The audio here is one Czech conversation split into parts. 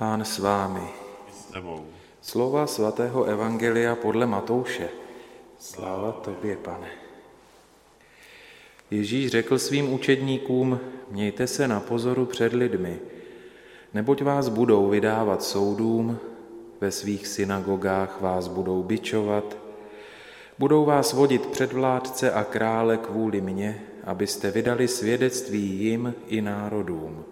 Pán s vámi. Slova svatého Evangelia podle Matouše. Sláva tobě, pane. Ježíš řekl svým učedníkům, mějte se na pozoru před lidmi, neboť vás budou vydávat soudům, ve svých synagogách vás budou bičovat, budou vás vodit před vládce a krále kvůli mně, abyste vydali svědectví jim i národům.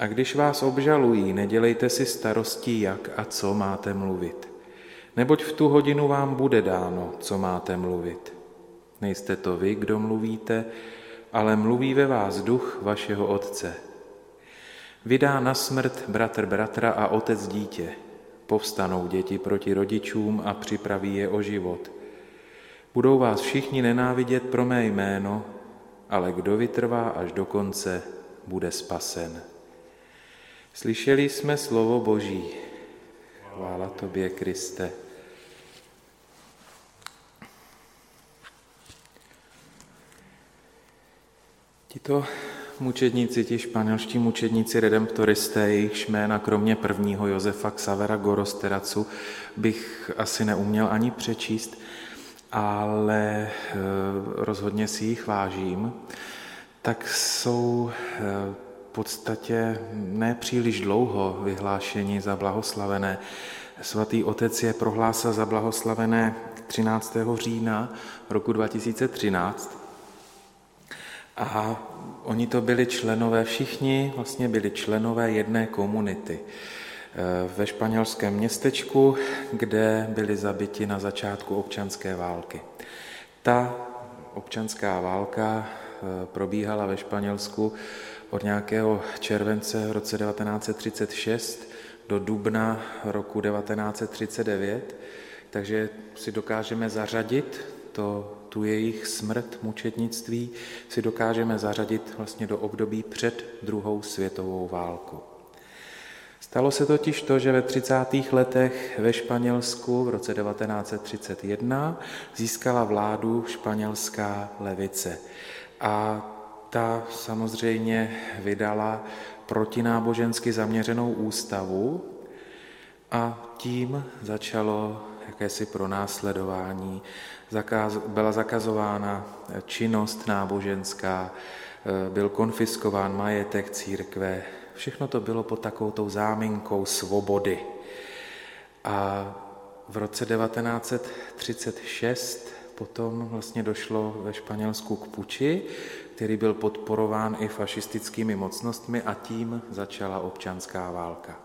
A když vás obžalují, nedělejte si starostí, jak a co máte mluvit. Neboť v tu hodinu vám bude dáno, co máte mluvit. Nejste to vy, kdo mluvíte, ale mluví ve vás duch vašeho Otce. Vydá na smrt bratr bratra a otec dítě. Povstanou děti proti rodičům a připraví je o život. Budou vás všichni nenávidět pro mé jméno, ale kdo vytrvá až do konce, bude spasen. Slyšeli jsme slovo Boží. Chvála tobě, Kriste. Tito mučedníci, ti španělští mučedníci redemptoristé, jejichž jména kromě prvního Josefa Xavera Gorosteracu bych asi neuměl ani přečíst, ale eh, rozhodně si jich vážím, tak jsou eh, podstatě nepříliš dlouho vyhlášení za blahoslavené. Svatý otec je prohlásil za blahoslavené 13. října roku 2013 a oni to byli členové, všichni vlastně byli členové jedné komunity eh, ve španělském městečku, kde byli zabiti na začátku občanské války. Ta občanská válka eh, probíhala ve Španělsku od nějakého července v roce 1936 do dubna roku 1939, takže si dokážeme zařadit to, tu jejich smrt, mučednictví, si dokážeme zařadit vlastně do období před druhou světovou válku. Stalo se totiž to, že ve 30. letech ve Španělsku v roce 1931 získala vládu španělská levice. A ta samozřejmě vydala protinábožensky zaměřenou ústavu a tím začalo jakési pronásledování. Zakaz, byla zakazována činnost náboženská, e, byl konfiskován majetek církve. Všechno to bylo pod takovou záminkou svobody. A v roce 1936 potom vlastně došlo ve Španělsku k puči, který byl podporován i fašistickými mocnostmi a tím začala občanská válka.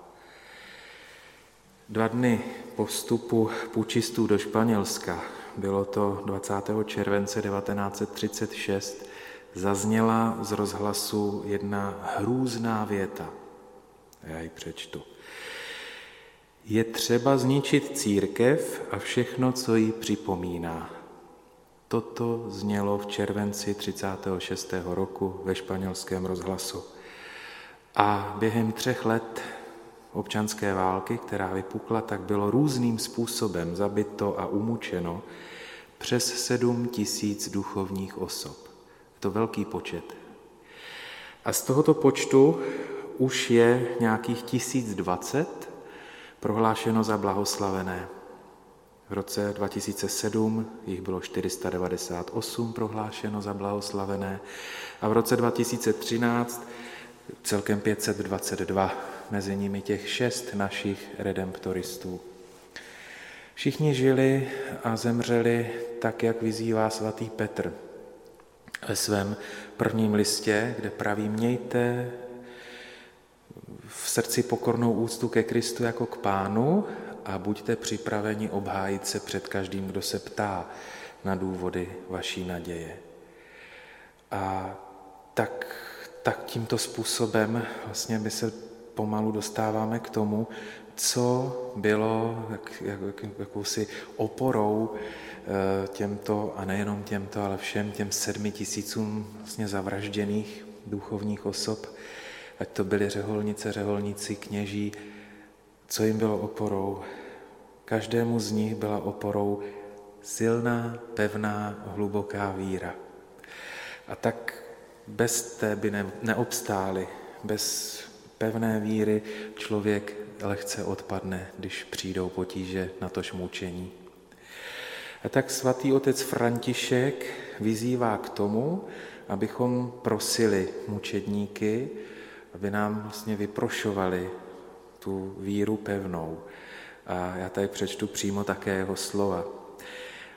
Dva dny po vstupu pučistů do Španělska, bylo to 20. července 1936, zazněla z rozhlasu jedna hrůzná věta. Já ji přečtu. Je třeba zničit církev a všechno, co ji připomíná. Toto znělo v červenci 36. roku ve španělském rozhlasu. A během třech let občanské války, která vypukla, tak bylo různým způsobem zabito a umučeno přes sedm tisíc duchovních osob. To velký počet. A z tohoto počtu už je nějakých tisíc dvacet prohlášeno za blahoslavené. V roce 2007 jich bylo 498 prohlášeno za blahoslavené a v roce 2013 celkem 522, mezi nimi těch šest našich redemptoristů. Všichni žili a zemřeli tak, jak vyzývá svatý Petr ve svém prvním listě, kde praví mějte v srdci pokornou úctu ke Kristu jako k pánu a buďte připraveni obhájit se před každým, kdo se ptá na důvody vaší naděje. A tak, tak tímto způsobem vlastně my se pomalu dostáváme k tomu, co bylo jak, jak, jak, jakousi oporou eh, těmto, a nejenom těmto, ale všem těm sedmi tisícům vlastně zavražděných duchovních osob, ať to byly řeholnice, řeholníci, kněží, co jim bylo oporou? Každému z nich byla oporou silná, pevná, hluboká víra. A tak bez té by ne, neobstáli, bez pevné víry člověk lehce odpadne, když přijdou potíže na tož mučení. A tak svatý otec František vyzývá k tomu, abychom prosili mučedníky, aby nám vlastně vyprošovali tu víru pevnou. A já tady přečtu přímo také jeho slova.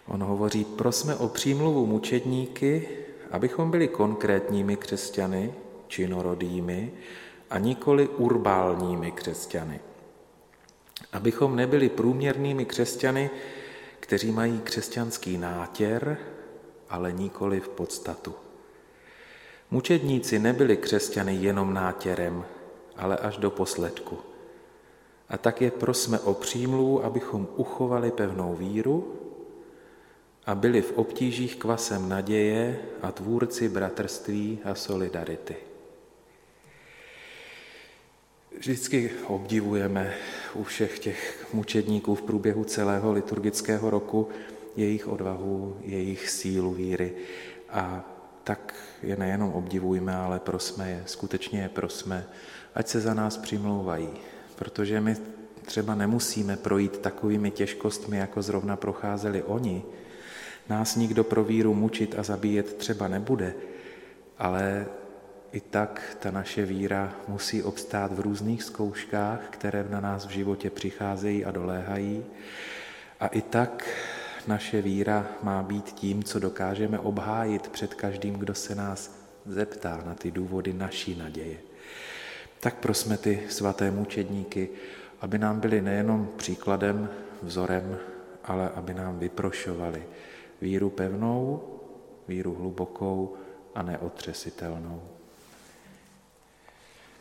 On hovoří, prosme o přímluvu mučedníky, abychom byli konkrétními křesťany, činorodými, a nikoli urbálními křesťany. Abychom nebyli průměrnými křesťany, kteří mají křesťanský nátěr, ale nikoli v podstatu. Mučedníci nebyli křesťany jenom nátěrem, ale až do posledku. A tak je prosme o přímluvu, abychom uchovali pevnou víru a byli v obtížích kvasem naděje a tvůrci bratrství a solidarity. Vždycky obdivujeme u všech těch mučedníků v průběhu celého liturgického roku jejich odvahu, jejich sílu víry. A tak je nejenom obdivujme, ale prosme je, skutečně je prosme, ať se za nás přimlouvají, protože my třeba nemusíme projít takovými těžkostmi, jako zrovna procházeli oni. Nás nikdo pro víru mučit a zabíjet třeba nebude, ale i tak ta naše víra musí obstát v různých zkouškách, které na nás v životě přicházejí a doléhají. A i tak naše víra má být tím, co dokážeme obhájit před každým, kdo se nás zeptá na ty důvody naší naděje. Tak prosme ty svaté mučedníky, aby nám byli nejenom příkladem, vzorem, ale aby nám vyprošovali víru pevnou, víru hlubokou a neotřesitelnou.